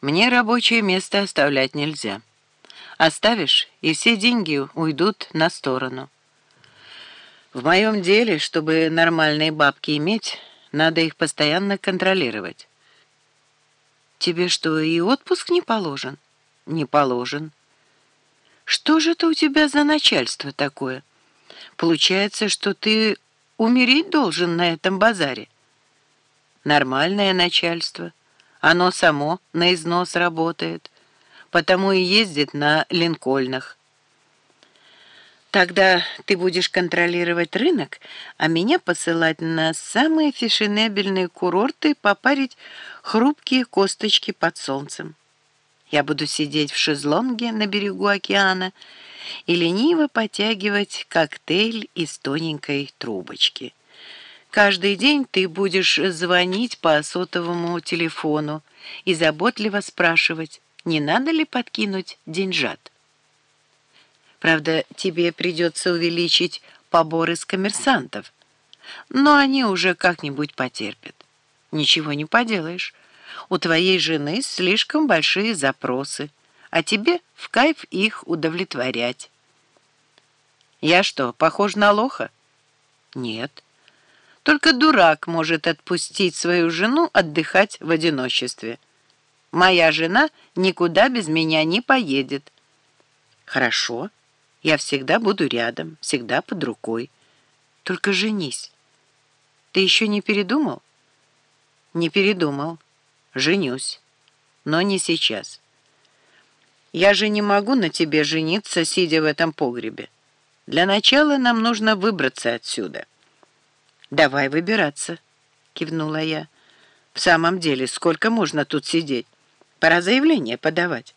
Мне рабочее место оставлять нельзя. Оставишь, и все деньги уйдут на сторону. В моем деле, чтобы нормальные бабки иметь, надо их постоянно контролировать. Тебе что, и отпуск не положен? Не положен. Что же это у тебя за начальство такое? Получается, что ты умереть должен на этом базаре. Нормальное начальство. Оно само на износ работает, потому и ездит на линкольнах. Тогда ты будешь контролировать рынок, а меня посылать на самые фешенебельные курорты попарить хрупкие косточки под солнцем. Я буду сидеть в шезлонге на берегу океана и лениво потягивать коктейль из тоненькой трубочки. Каждый день ты будешь звонить по сотовому телефону и заботливо спрашивать, не надо ли подкинуть деньжат. Правда, тебе придется увеличить поборы с коммерсантов, но они уже как-нибудь потерпят. Ничего не поделаешь. У твоей жены слишком большие запросы, а тебе в кайф их удовлетворять. Я что, похож на лоха? Нет. Только дурак может отпустить свою жену отдыхать в одиночестве. Моя жена никуда без меня не поедет. Хорошо. Я всегда буду рядом, всегда под рукой. Только женись. Ты еще не передумал? Не передумал. Женюсь. Но не сейчас. Я же не могу на тебе жениться, сидя в этом погребе. Для начала нам нужно выбраться отсюда. Давай выбираться, кивнула я. В самом деле, сколько можно тут сидеть? Пора заявление подавать.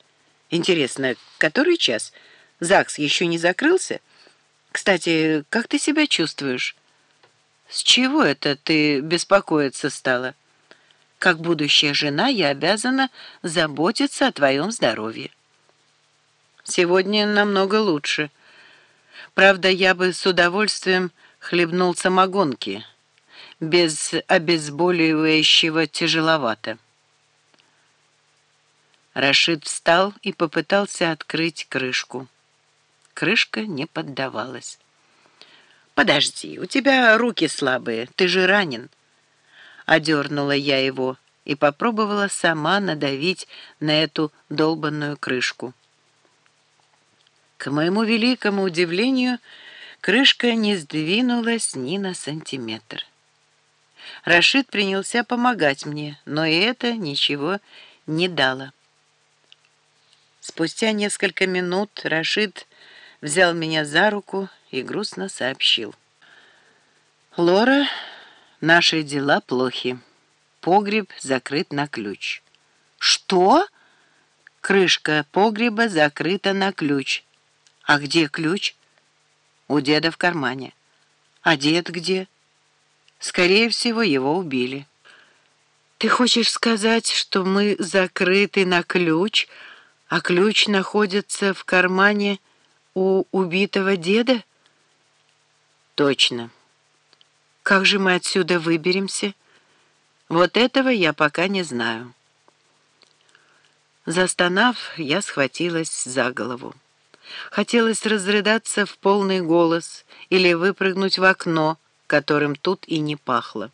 Интересно, который час? — ЗАГС еще не закрылся? Кстати, как ты себя чувствуешь? С чего это ты беспокоиться стала? Как будущая жена я обязана заботиться о твоем здоровье. Сегодня намного лучше. Правда, я бы с удовольствием хлебнул самогонки. Без обезболивающего тяжеловато. Рашид встал и попытался открыть крышку. Крышка не поддавалась. «Подожди, у тебя руки слабые, ты же ранен». Одернула я его и попробовала сама надавить на эту долбанную крышку. К моему великому удивлению, крышка не сдвинулась ни на сантиметр. Рашид принялся помогать мне, но и это ничего не дало. Спустя несколько минут Рашид взял меня за руку и грустно сообщил. «Лора, наши дела плохи. Погреб закрыт на ключ». «Что?» «Крышка погреба закрыта на ключ». «А где ключ?» «У деда в кармане». «А дед где?» «Скорее всего, его убили». «Ты хочешь сказать, что мы закрыты на ключ, а ключ находится в кармане...» у убитого деда? Точно. Как же мы отсюда выберемся? Вот этого я пока не знаю. Застонав, я схватилась за голову. Хотелось разрыдаться в полный голос или выпрыгнуть в окно, которым тут и не пахло.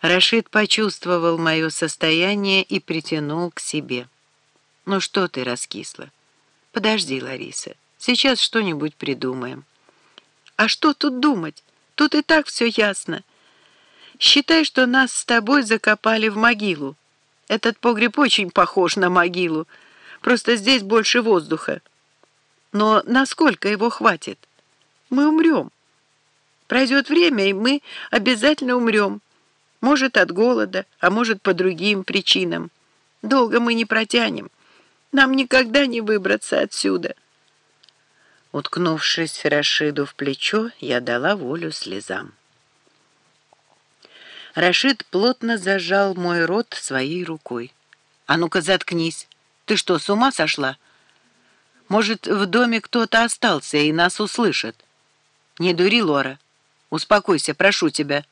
Рашид почувствовал мое состояние и притянул к себе. «Ну что ты раскисла?» Подожди, Лариса, сейчас что-нибудь придумаем. А что тут думать? Тут и так все ясно. Считай, что нас с тобой закопали в могилу. Этот погреб очень похож на могилу, просто здесь больше воздуха. Но насколько его хватит? Мы умрем. Пройдет время, и мы обязательно умрем. Может, от голода, а может, по другим причинам. Долго мы не протянем. Нам никогда не выбраться отсюда. Уткнувшись Рашиду в плечо, я дала волю слезам. Рашид плотно зажал мой рот своей рукой. «А ну-ка, заткнись! Ты что, с ума сошла? Может, в доме кто-то остался и нас услышит?» «Не дури, Лора. Успокойся, прошу тебя».